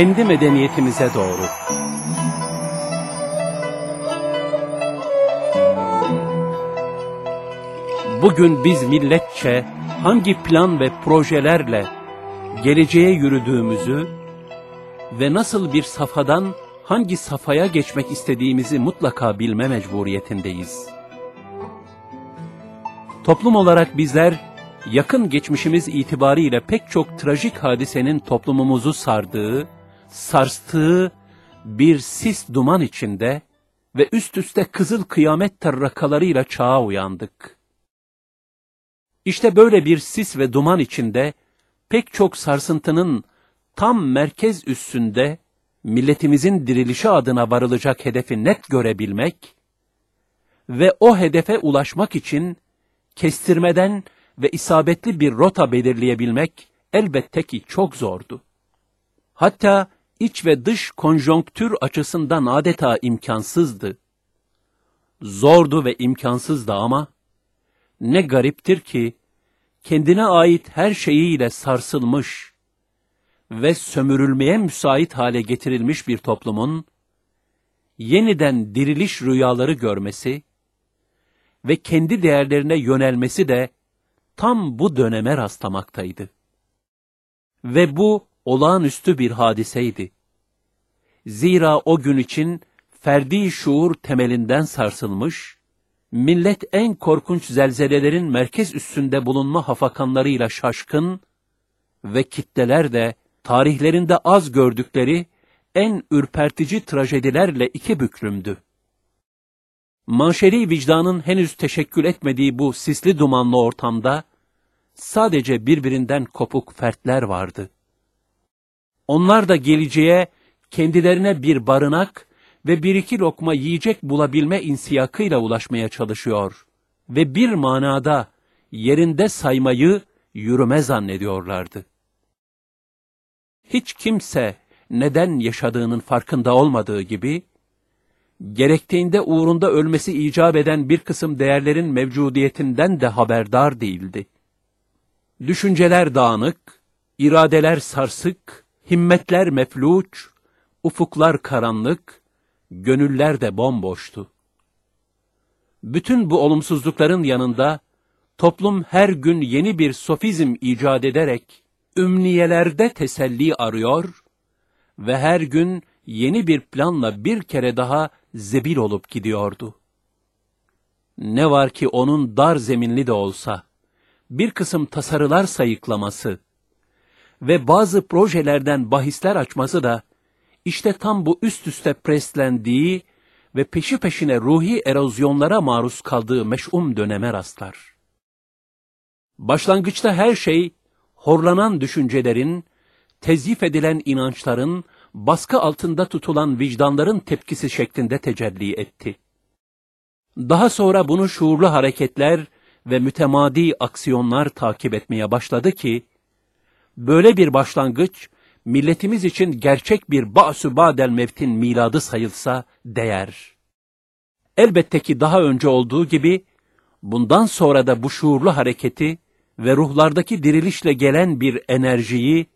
kendi medeniyetimize doğru. Bugün biz milletçe hangi plan ve projelerle geleceğe yürüdüğümüzü ve nasıl bir safhadan hangi safhaya geçmek istediğimizi mutlaka bilme mecburiyetindeyiz. Toplum olarak bizler yakın geçmişimiz itibariyle pek çok trajik hadisenin toplumumuzu sardığı, sarstığı bir sis duman içinde ve üst üste kızıl kıyamet tarrakalarıyla çağa uyandık. İşte böyle bir sis ve duman içinde pek çok sarsıntının tam merkez üstünde milletimizin dirilişi adına varılacak hedefi net görebilmek ve o hedefe ulaşmak için kestirmeden ve isabetli bir rota belirleyebilmek elbette ki çok zordu. Hatta iç ve dış konjonktür açısından adeta imkansızdı. Zordu ve imkansızdı ama ne gariptir ki kendine ait her şeyiyle sarsılmış ve sömürülmeye müsait hale getirilmiş bir toplumun yeniden diriliş rüyaları görmesi ve kendi değerlerine yönelmesi de tam bu döneme rastlamaktaydı. Ve bu olağanüstü bir hadiseydi. Zira o gün için ferdi şuur temelinden sarsılmış, millet en korkunç zelzelelerin merkez üstünde bulunma hafakanlarıyla şaşkın ve kitleler de tarihlerinde az gördükleri en ürpertici trajedilerle iki büklümdü. Manşeri vicdanın henüz teşekkül etmediği bu sisli dumanlı ortamda sadece birbirinden kopuk fertler vardı. Onlar da geleceğe kendilerine bir barınak ve bir iki lokma yiyecek bulabilme insiyakıyla ulaşmaya çalışıyor ve bir manada yerinde saymayı yürüme zannediyorlardı. Hiç kimse neden yaşadığının farkında olmadığı gibi, gerektiğinde uğrunda ölmesi icap eden bir kısım değerlerin mevcudiyetinden de haberdar değildi. Düşünceler dağınık, iradeler sarsık, himmetler mefluç, ufuklar karanlık, gönüller de bomboştu. Bütün bu olumsuzlukların yanında, toplum her gün yeni bir sofizm icat ederek, ümniyelerde teselli arıyor ve her gün yeni bir planla bir kere daha zebil olup gidiyordu. Ne var ki onun dar zeminli de olsa, bir kısım tasarılar sayıklaması ve bazı projelerden bahisler açması da, işte tam bu üst üste preslendiği ve peşi peşine ruhi erozyonlara maruz kaldığı meş'um döneme rastlar. Başlangıçta her şey, horlanan düşüncelerin, tezyif edilen inançların, baskı altında tutulan vicdanların tepkisi şeklinde tecelli etti. Daha sonra bunu şuurlu hareketler ve mütemadi aksiyonlar takip etmeye başladı ki, böyle bir başlangıç, milletimiz için gerçek bir ba'su badel mevtin miladı sayılsa değer. Elbette ki daha önce olduğu gibi, bundan sonra da bu şuurlu hareketi ve ruhlardaki dirilişle gelen bir enerjiyi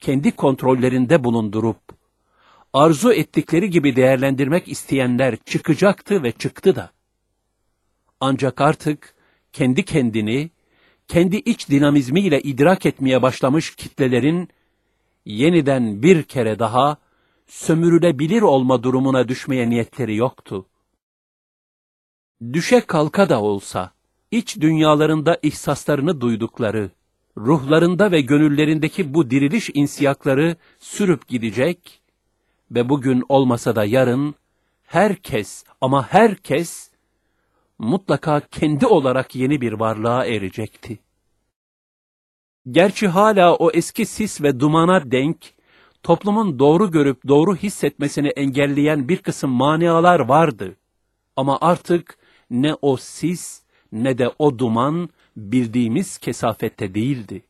kendi kontrollerinde bulundurup, arzu ettikleri gibi değerlendirmek isteyenler çıkacaktı ve çıktı da. Ancak artık kendi kendini, kendi iç dinamizmiyle idrak etmeye başlamış kitlelerin, yeniden bir kere daha sömürülebilir olma durumuna düşmeye niyetleri yoktu. Düşe kalka da olsa, iç dünyalarında ihsaslarını duydukları, ruhlarında ve gönüllerindeki bu diriliş insiyakları sürüp gidecek ve bugün olmasa da yarın herkes ama herkes mutlaka kendi olarak yeni bir varlığa erecekti. Gerçi hala o eski sis ve dumana denk, toplumun doğru görüp doğru hissetmesini engelleyen bir kısım manialar vardı. Ama artık ne o sis ne de o duman bildiğimiz kesafette değildi.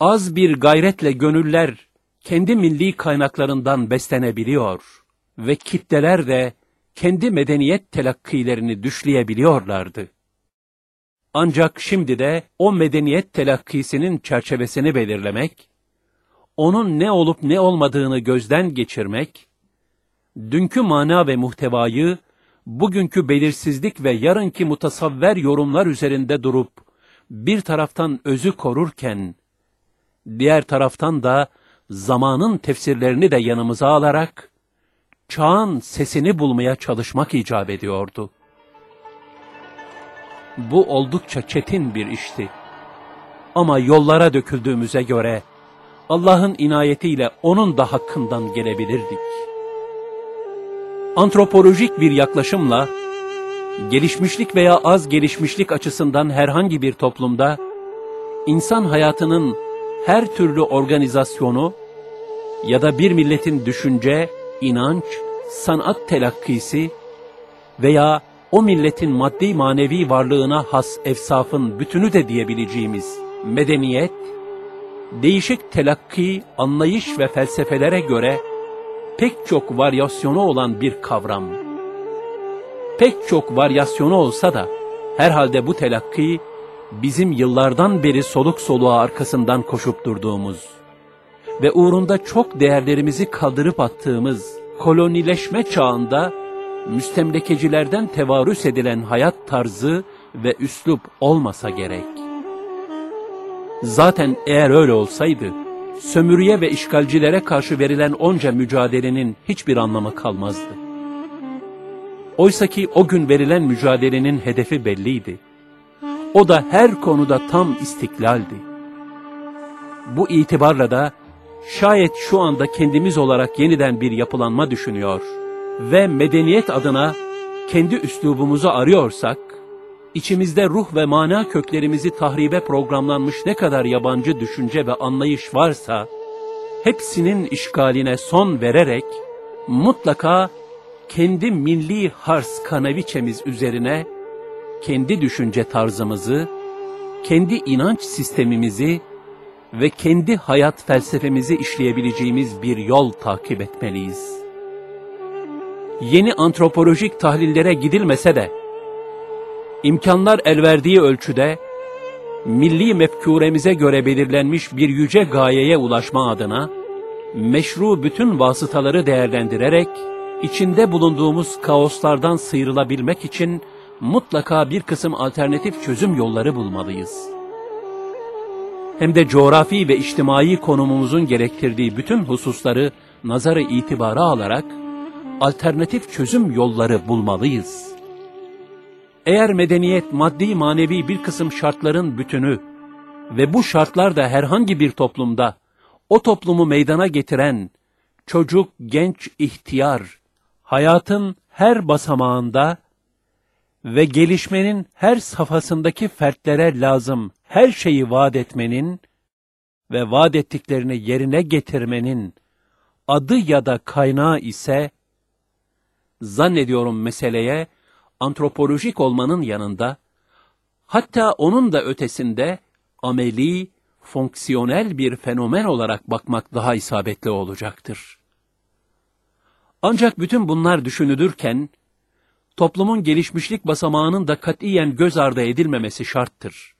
Az bir gayretle gönüller kendi milli kaynaklarından beslenebiliyor ve kitleler de kendi medeniyet telakkilerini düşleyebiliyorlardı. Ancak şimdi de o medeniyet telakkisinin çerçevesini belirlemek, onun ne olup ne olmadığını gözden geçirmek, dünkü mana ve muhtevayı, bugünkü belirsizlik ve yarınki mutasavver yorumlar üzerinde durup, bir taraftan özü korurken, diğer taraftan da zamanın tefsirlerini de yanımıza alarak, çağın sesini bulmaya çalışmak icap ediyordu. Bu oldukça çetin bir işti. Ama yollara döküldüğümüze göre, Allah'ın inayetiyle onun da hakkından gelebilirdik. Antropolojik bir yaklaşımla, gelişmişlik veya az gelişmişlik açısından herhangi bir toplumda, insan hayatının her türlü organizasyonu ya da bir milletin düşünce, inanç, sanat telakkisi veya o milletin maddi manevi varlığına has efsafın bütünü de diyebileceğimiz medeniyet, değişik telakki, anlayış ve felsefelere göre pek çok varyasyonu olan bir kavram. Pek çok varyasyonu olsa da herhalde bu telakki bizim yıllardan beri soluk soluğa arkasından koşup durduğumuz ve uğrunda çok değerlerimizi kaldırıp attığımız kolonileşme çağında müstemlekecilerden tevarüs edilen hayat tarzı ve üslup olmasa gerek. Zaten eğer öyle olsaydı, sömürüye ve işgalcilere karşı verilen onca mücadelenin hiçbir anlamı kalmazdı. Oysa ki o gün verilen mücadelenin hedefi belliydi. O da her konuda tam istiklaldi. Bu itibarla da şayet şu anda kendimiz olarak yeniden bir yapılanma düşünüyor ve medeniyet adına kendi üslubumuzu arıyorsak, içimizde ruh ve mana köklerimizi tahribe programlanmış ne kadar yabancı düşünce ve anlayış varsa, hepsinin işgaline son vererek, mutlaka kendi milli hars kanaviçemiz üzerine, kendi düşünce tarzımızı, kendi inanç sistemimizi ve kendi hayat felsefemizi işleyebileceğimiz bir yol takip etmeliyiz. Yeni antropolojik tahlillere gidilmese de, imkanlar el verdiği ölçüde, milli mefkuremize göre belirlenmiş bir yüce gayeye ulaşma adına, meşru bütün vasıtaları değerlendirerek, içinde bulunduğumuz kaoslardan sıyrılabilmek için mutlaka bir kısım alternatif çözüm yolları bulmalıyız. Hem de coğrafi ve içtimai konumumuzun gerektirdiği bütün hususları nazarı itibara alarak, alternatif çözüm yolları bulmalıyız. Eğer medeniyet maddi manevi bir kısım şartların bütünü ve bu şartlar da herhangi bir toplumda o toplumu meydana getiren çocuk, genç, ihtiyar, hayatın her basamağında ve gelişmenin her safhasındaki fertlere lazım her şeyi vaat etmenin ve vaat ettiklerini yerine getirmenin adı ya da kaynağı ise zannediyorum meseleye antropolojik olmanın yanında, hatta onun da ötesinde ameli, fonksiyonel bir fenomen olarak bakmak daha isabetli olacaktır. Ancak bütün bunlar düşünülürken, toplumun gelişmişlik basamağının da katiyen göz ardı edilmemesi şarttır.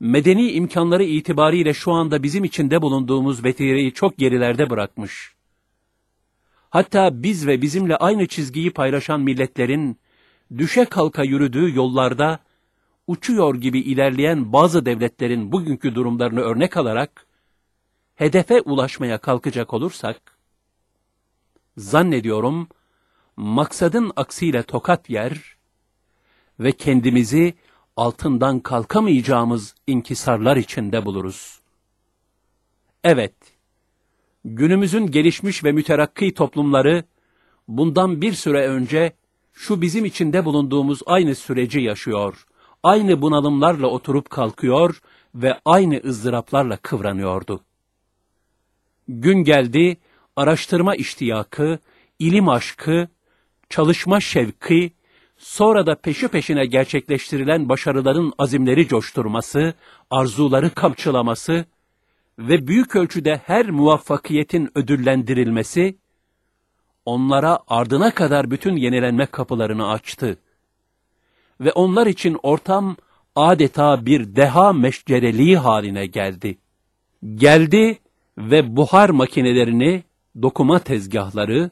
Medeni imkanları itibariyle şu anda bizim içinde bulunduğumuz vetireyi çok gerilerde bırakmış hatta biz ve bizimle aynı çizgiyi paylaşan milletlerin düşe kalka yürüdüğü yollarda uçuyor gibi ilerleyen bazı devletlerin bugünkü durumlarını örnek alarak hedefe ulaşmaya kalkacak olursak zannediyorum maksadın aksiyle tokat yer ve kendimizi altından kalkamayacağımız inkisarlar içinde buluruz. Evet, günümüzün gelişmiş ve müterakki toplumları bundan bir süre önce şu bizim içinde bulunduğumuz aynı süreci yaşıyor. Aynı bunalımlarla oturup kalkıyor ve aynı ızdıraplarla kıvranıyordu. Gün geldi, araştırma iştiyakı, ilim aşkı, çalışma şevki, sonra da peşi peşine gerçekleştirilen başarıların azimleri coşturması, arzuları kamçılaması, ve büyük ölçüde her muvaffakiyetin ödüllendirilmesi, onlara ardına kadar bütün yenilenme kapılarını açtı. Ve onlar için ortam adeta bir deha meşcereliği haline geldi. Geldi ve buhar makinelerini, dokuma tezgahları,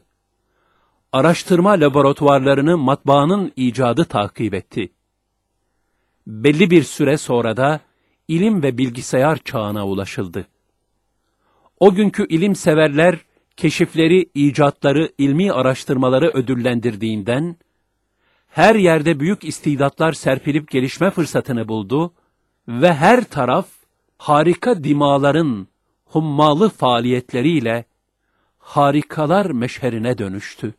araştırma laboratuvarlarını matbaanın icadı takip etti. Belli bir süre sonra da ilim ve bilgisayar çağına ulaşıldı. O günkü ilim severler keşifleri, icatları, ilmi araştırmaları ödüllendirdiğinden, her yerde büyük istidatlar serpilip gelişme fırsatını buldu ve her taraf harika dimaların hummalı faaliyetleriyle harikalar meşherine dönüştü.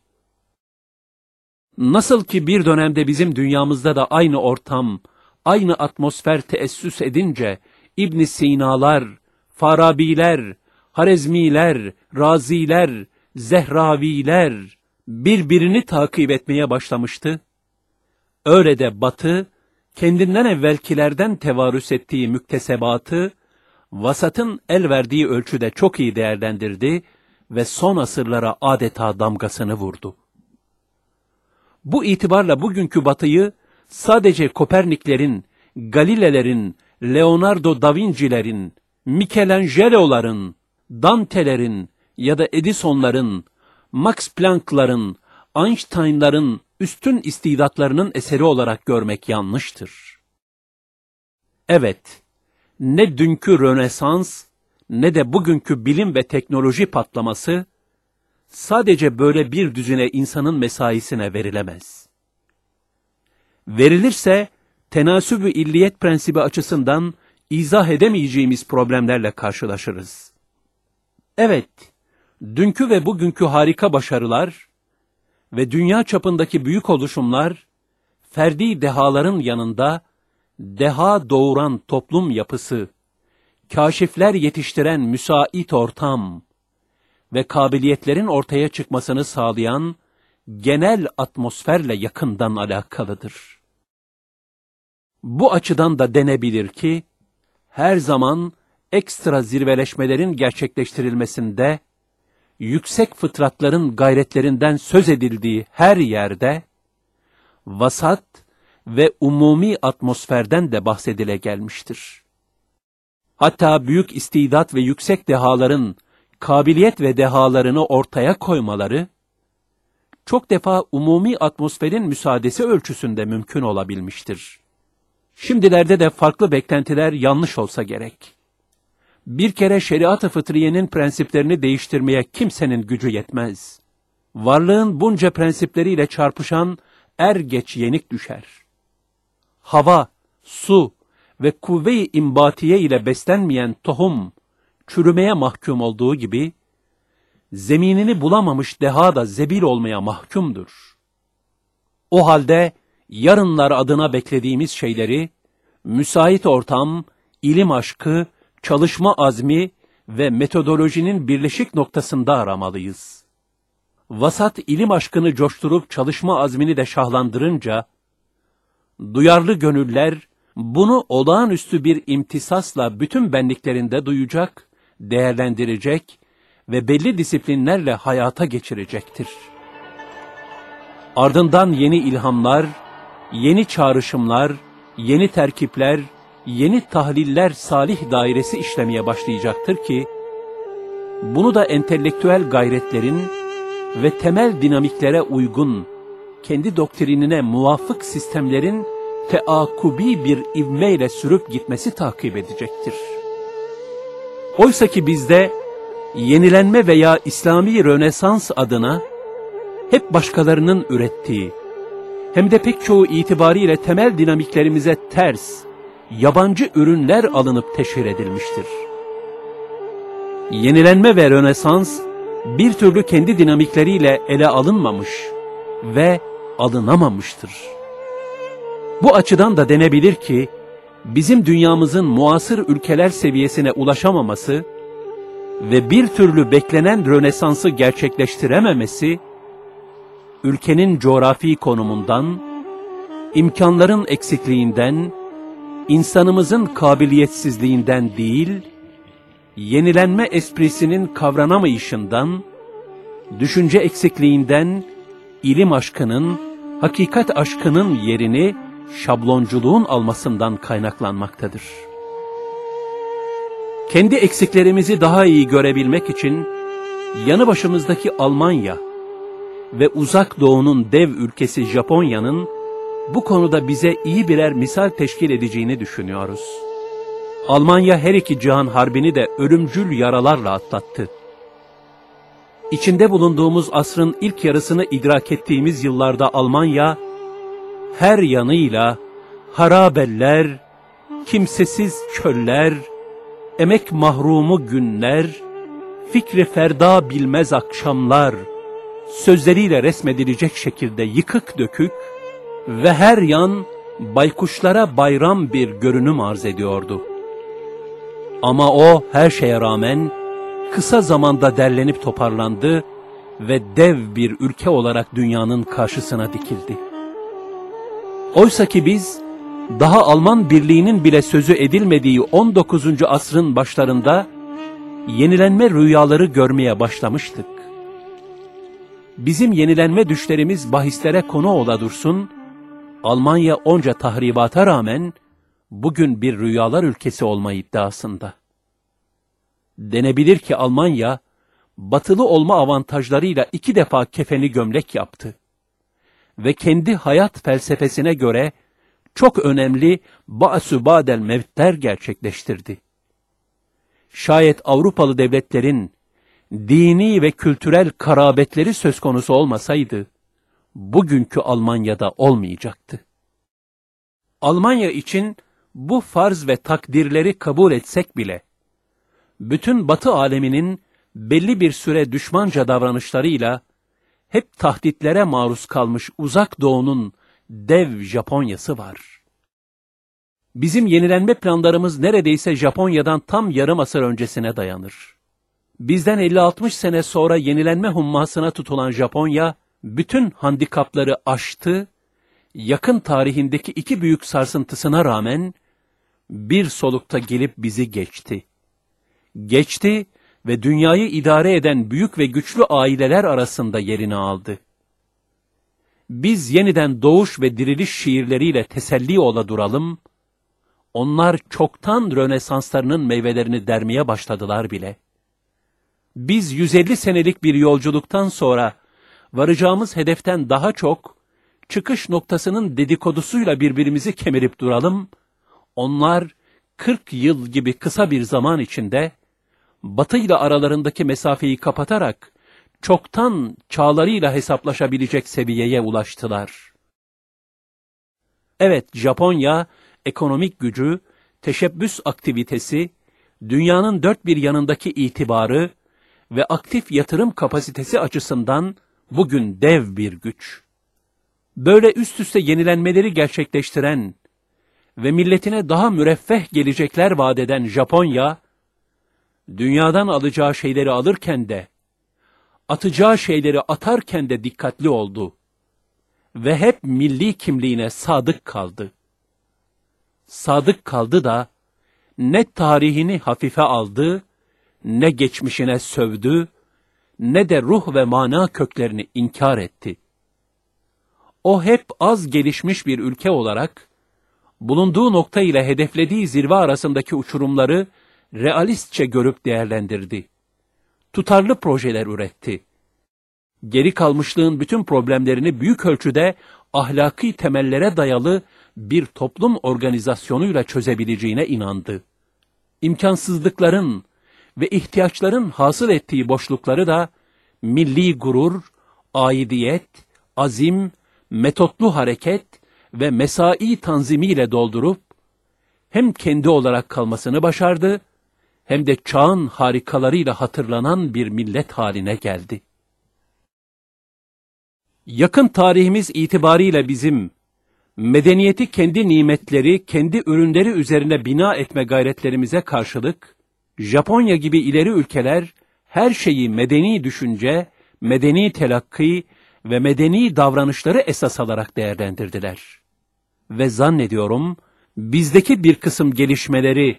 Nasıl ki bir dönemde bizim dünyamızda da aynı ortam, aynı atmosfer teessüs edince İbn Sinalar, Farabiler, Harezmiler, Raziler, Zehraviler birbirini takip etmeye başlamıştı. Öyle de Batı, kendinden evvelkilerden tevarüs ettiği müktesebatı, vasatın el verdiği ölçüde çok iyi değerlendirdi ve son asırlara adeta damgasını vurdu. Bu itibarla bugünkü Batı'yı sadece Koperniklerin, Galilelerin, Leonardo da Vinci'lerin, Michelangelo'ların, Dante'lerin ya da Edison'ların, Max Planck'ların, Einstein'ların üstün istidatlarının eseri olarak görmek yanlıştır. Evet, ne dünkü Rönesans ne de bugünkü bilim ve teknoloji patlaması sadece böyle bir düzine insanın mesaisine verilemez. Verilirse tenasübü illiyet prensibi açısından izah edemeyeceğimiz problemlerle karşılaşırız. Evet, dünkü ve bugünkü harika başarılar ve dünya çapındaki büyük oluşumlar, ferdi dehaların yanında, deha doğuran toplum yapısı, kaşifler yetiştiren müsait ortam ve kabiliyetlerin ortaya çıkmasını sağlayan genel atmosferle yakından alakalıdır. Bu açıdan da denebilir ki, her zaman ekstra zirveleşmelerin gerçekleştirilmesinde, yüksek fıtratların gayretlerinden söz edildiği her yerde, vasat ve umumi atmosferden de bahsedile gelmiştir. Hatta büyük istidat ve yüksek dehaların kabiliyet ve dehalarını ortaya koymaları, çok defa umumi atmosferin müsaadesi ölçüsünde mümkün olabilmiştir. Şimdilerde de farklı beklentiler yanlış olsa gerek. Bir kere şeriat-ı fıtriyenin prensiplerini değiştirmeye kimsenin gücü yetmez. Varlığın bunca prensipleriyle çarpışan er geç yenik düşer. Hava, su ve kuvve-i imbatiye ile beslenmeyen tohum, çürümeye mahkum olduğu gibi, zeminini bulamamış deha da zebil olmaya mahkumdur. O halde yarınlar adına beklediğimiz şeyleri, müsait ortam, ilim aşkı, çalışma azmi ve metodolojinin birleşik noktasında aramalıyız. Vasat ilim aşkını coşturup çalışma azmini de şahlandırınca, duyarlı gönüller bunu olağanüstü bir imtisasla bütün benliklerinde duyacak, değerlendirecek ve belli disiplinlerle hayata geçirecektir. Ardından yeni ilhamlar, yeni çağrışımlar, yeni terkipler, yeni tahliller salih dairesi işlemeye başlayacaktır ki, bunu da entelektüel gayretlerin ve temel dinamiklere uygun, kendi doktrinine muvafık sistemlerin teakubi bir ivmeyle sürüp gitmesi takip edecektir. Oysa ki bizde yenilenme veya İslami Rönesans adına hep başkalarının ürettiği, hem de pek çoğu itibariyle temel dinamiklerimize ters, yabancı ürünler alınıp teşhir edilmiştir. Yenilenme ve Rönesans bir türlü kendi dinamikleriyle ele alınmamış ve alınamamıştır. Bu açıdan da denebilir ki, bizim dünyamızın muasır ülkeler seviyesine ulaşamaması ve bir türlü beklenen Rönesans'ı gerçekleştirememesi, ülkenin coğrafi konumundan, imkanların eksikliğinden, insanımızın kabiliyetsizliğinden değil, yenilenme esprisinin kavranamayışından, düşünce eksikliğinden, ilim aşkının, hakikat aşkının yerini şablonculuğun almasından kaynaklanmaktadır. Kendi eksiklerimizi daha iyi görebilmek için yanı başımızdaki Almanya ve uzak doğunun dev ülkesi Japonya'nın bu konuda bize iyi birer misal teşkil edeceğini düşünüyoruz. Almanya her iki cihan harbini de ölümcül yaralarla atlattı. İçinde bulunduğumuz asrın ilk yarısını idrak ettiğimiz yıllarda Almanya, her yanıyla harabeller, kimsesiz çöller, emek mahrumu günler, fikri ferda bilmez akşamlar, sözleriyle resmedilecek şekilde yıkık dökük ve her yan baykuşlara bayram bir görünüm arz ediyordu. Ama o her şeye rağmen kısa zamanda derlenip toparlandı ve dev bir ülke olarak dünyanın karşısına dikildi. Oysa ki biz daha Alman birliğinin bile sözü edilmediği 19. asrın başlarında yenilenme rüyaları görmeye başlamıştık. Bizim yenilenme düşlerimiz bahislere konu ola dursun, Almanya onca tahribata rağmen bugün bir rüyalar ülkesi olma iddiasında. Denebilir ki Almanya, batılı olma avantajlarıyla iki defa kefeni gömlek yaptı. Ve kendi hayat felsefesine göre çok önemli ba'su badel mevtler gerçekleştirdi. Şayet Avrupalı devletlerin dini ve kültürel karabetleri söz konusu olmasaydı, bugünkü Almanya'da olmayacaktı. Almanya için bu farz ve takdirleri kabul etsek bile, bütün Batı aleminin belli bir süre düşmanca davranışlarıyla hep tahditlere maruz kalmış uzak doğunun dev Japonya'sı var. Bizim yenilenme planlarımız neredeyse Japonya'dan tam yarım asır öncesine dayanır. Bizden 50-60 sene sonra yenilenme hummasına tutulan Japonya, bütün handikapları aştı, yakın tarihindeki iki büyük sarsıntısına rağmen bir solukta gelip bizi geçti. Geçti ve dünyayı idare eden büyük ve güçlü aileler arasında yerini aldı. Biz yeniden doğuş ve diriliş şiirleriyle teselli ola duralım, onlar çoktan Rönesanslarının meyvelerini dermeye başladılar bile. Biz 150 senelik bir yolculuktan sonra varacağımız hedeften daha çok çıkış noktasının dedikodusuyla birbirimizi kemirip duralım. Onlar 40 yıl gibi kısa bir zaman içinde Batı ile aralarındaki mesafeyi kapatarak çoktan çağlarıyla hesaplaşabilecek seviyeye ulaştılar. Evet, Japonya ekonomik gücü, teşebbüs aktivitesi, dünyanın dört bir yanındaki itibarı ve aktif yatırım kapasitesi açısından bugün dev bir güç. Böyle üst üste yenilenmeleri gerçekleştiren ve milletine daha müreffeh gelecekler vaat eden Japonya, dünyadan alacağı şeyleri alırken de, atacağı şeyleri atarken de dikkatli oldu ve hep milli kimliğine sadık kaldı. Sadık kaldı da ne tarihini hafife aldı, ne geçmişine sövdü, ne de ruh ve mana köklerini inkar etti. O hep az gelişmiş bir ülke olarak, bulunduğu nokta ile hedeflediği zirve arasındaki uçurumları realistçe görüp değerlendirdi. Tutarlı projeler üretti. Geri kalmışlığın bütün problemlerini büyük ölçüde ahlaki temellere dayalı bir toplum organizasyonuyla çözebileceğine inandı. İmkansızlıkların ve ihtiyaçların hasıl ettiği boşlukları da milli gurur, aidiyet, azim, metotlu hareket ve mesai tanzimiyle doldurup hem kendi olarak kalmasını başardı hem de çağın harikalarıyla hatırlanan bir millet haline geldi. Yakın tarihimiz itibariyle bizim medeniyeti kendi nimetleri, kendi ürünleri üzerine bina etme gayretlerimize karşılık, Japonya gibi ileri ülkeler her şeyi medeni düşünce, medeni telakki ve medeni davranışları esas alarak değerlendirdiler. Ve zannediyorum bizdeki bir kısım gelişmeleri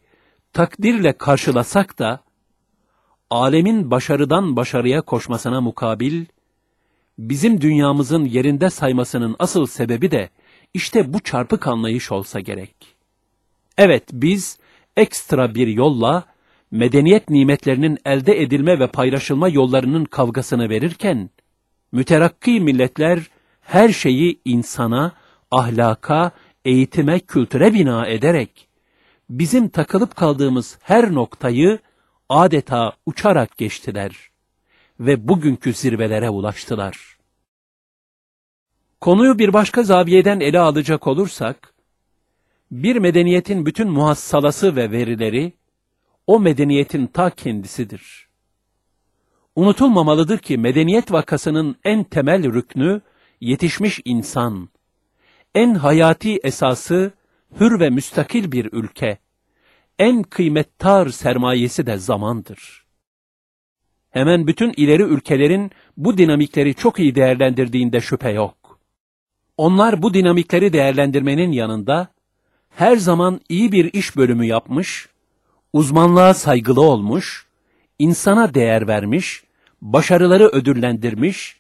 takdirle karşılasak da, alemin başarıdan başarıya koşmasına mukabil, bizim dünyamızın yerinde saymasının asıl sebebi de işte bu çarpık anlayış olsa gerek. Evet biz ekstra bir yolla medeniyet nimetlerinin elde edilme ve paylaşılma yollarının kavgasını verirken, müterakki milletler her şeyi insana, ahlaka, eğitime, kültüre bina ederek, bizim takılıp kaldığımız her noktayı adeta uçarak geçtiler ve bugünkü zirvelere ulaştılar. Konuyu bir başka zaviyeden ele alacak olursak, bir medeniyetin bütün muhassalası ve verileri, o medeniyetin ta kendisidir. Unutulmamalıdır ki medeniyet vakasının en temel rüknü yetişmiş insan, en hayati esası hür ve müstakil bir ülke, en kıymettar sermayesi de zamandır. Hemen bütün ileri ülkelerin bu dinamikleri çok iyi değerlendirdiğinde şüphe yok. Onlar bu dinamikleri değerlendirmenin yanında her zaman iyi bir iş bölümü yapmış, uzmanlığa saygılı olmuş, insana değer vermiş, başarıları ödüllendirmiş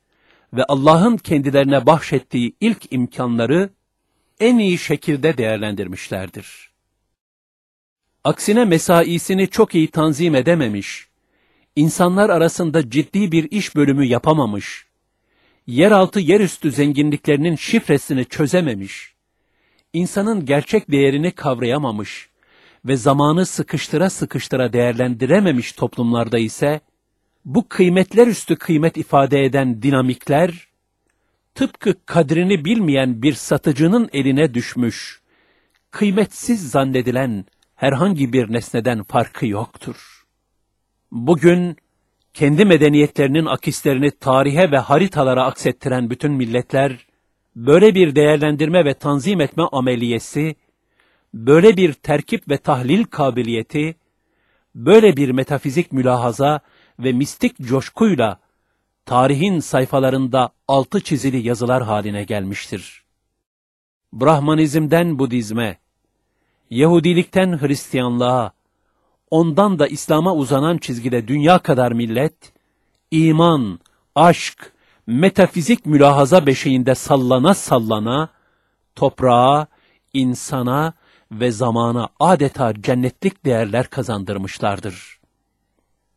ve Allah'ın kendilerine bahşettiği ilk imkanları en iyi şekilde değerlendirmişlerdir. Aksine mesaisini çok iyi tanzim edememiş, insanlar arasında ciddi bir iş bölümü yapamamış, yeraltı yerüstü zenginliklerinin şifresini çözememiş, insanın gerçek değerini kavrayamamış ve zamanı sıkıştıra sıkıştıra değerlendirememiş toplumlarda ise, bu kıymetler üstü kıymet ifade eden dinamikler, tıpkı kadrini bilmeyen bir satıcının eline düşmüş, kıymetsiz zannedilen herhangi bir nesneden farkı yoktur. Bugün, kendi medeniyetlerinin akislerini tarihe ve haritalara aksettiren bütün milletler, böyle bir değerlendirme ve tanzim etme ameliyesi, böyle bir terkip ve tahlil kabiliyeti, böyle bir metafizik mülahaza ve mistik coşkuyla tarihin sayfalarında altı çizili yazılar haline gelmiştir. Brahmanizmden Budizme, Yahudilikten Hristiyanlığa, ondan da İslam'a uzanan çizgide dünya kadar millet, iman, aşk, metafizik mülahaza beşiğinde sallana sallana, toprağa, insana ve zamana adeta cennetlik değerler kazandırmışlardır.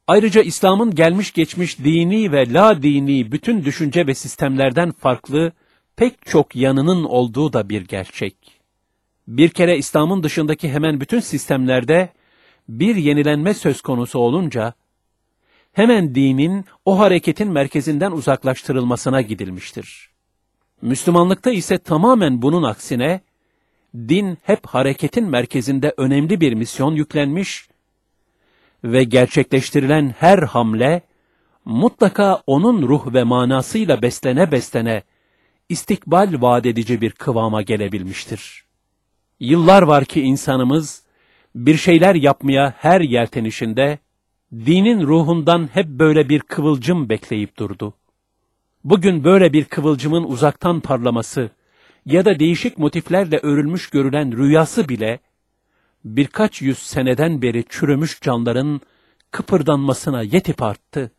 Ayrıca İslam'ın gelmiş geçmiş dini ve la dini bütün düşünce ve sistemlerden farklı pek çok yanının olduğu da bir gerçek. Bir kere İslam'ın dışındaki hemen bütün sistemlerde bir yenilenme söz konusu olunca, hemen dinin o hareketin merkezinden uzaklaştırılmasına gidilmiştir. Müslümanlıkta ise tamamen bunun aksine, din hep hareketin merkezinde önemli bir misyon yüklenmiş ve gerçekleştirilen her hamle, mutlaka onun ruh ve manasıyla beslene beslene, istikbal vaat edici bir kıvama gelebilmiştir. Yıllar var ki insanımız, bir şeyler yapmaya her yeltenişinde, dinin ruhundan hep böyle bir kıvılcım bekleyip durdu. Bugün böyle bir kıvılcımın uzaktan parlaması ya da değişik motiflerle örülmüş görülen rüyası bile, birkaç yüz seneden beri çürümüş canların kıpırdanmasına yetip arttı.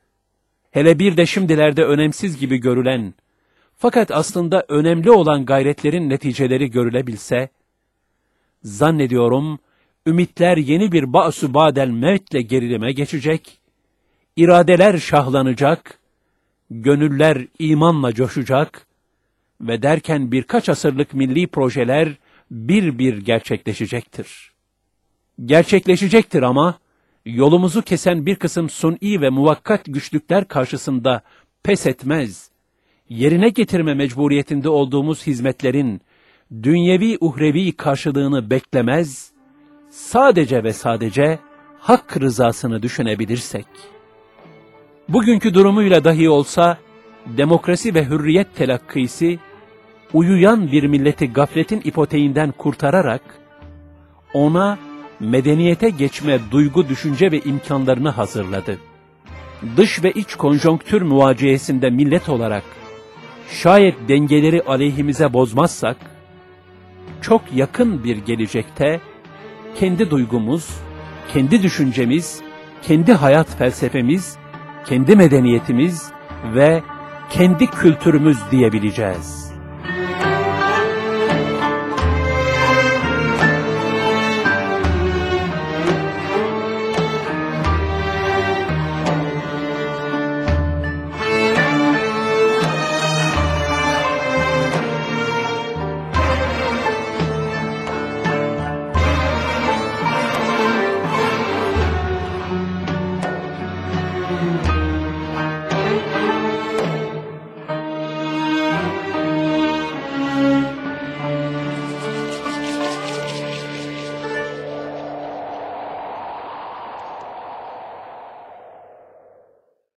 Hele bir de şimdilerde önemsiz gibi görülen, fakat aslında önemli olan gayretlerin neticeleri görülebilse, zannediyorum, ümitler yeni bir ba'su badel mevtle gerilime geçecek, iradeler şahlanacak, gönüller imanla coşacak ve derken birkaç asırlık milli projeler bir bir gerçekleşecektir. Gerçekleşecektir ama yolumuzu kesen bir kısım suni ve muvakkat güçlükler karşısında pes etmez, yerine getirme mecburiyetinde olduğumuz hizmetlerin dünyevi uhrevi karşılığını beklemez, sadece ve sadece hak rızasını düşünebilirsek, bugünkü durumuyla dahi olsa, demokrasi ve hürriyet telakkisi, uyuyan bir milleti gafletin ipoteğinden kurtararak, ona medeniyete geçme duygu, düşünce ve imkanlarını hazırladı. Dış ve iç konjonktür muvaciyesinde millet olarak, şayet dengeleri aleyhimize bozmazsak, çok yakın bir gelecekte, kendi duygumuz, kendi düşüncemiz, kendi hayat felsefemiz, kendi medeniyetimiz ve kendi kültürümüz diyebileceğiz.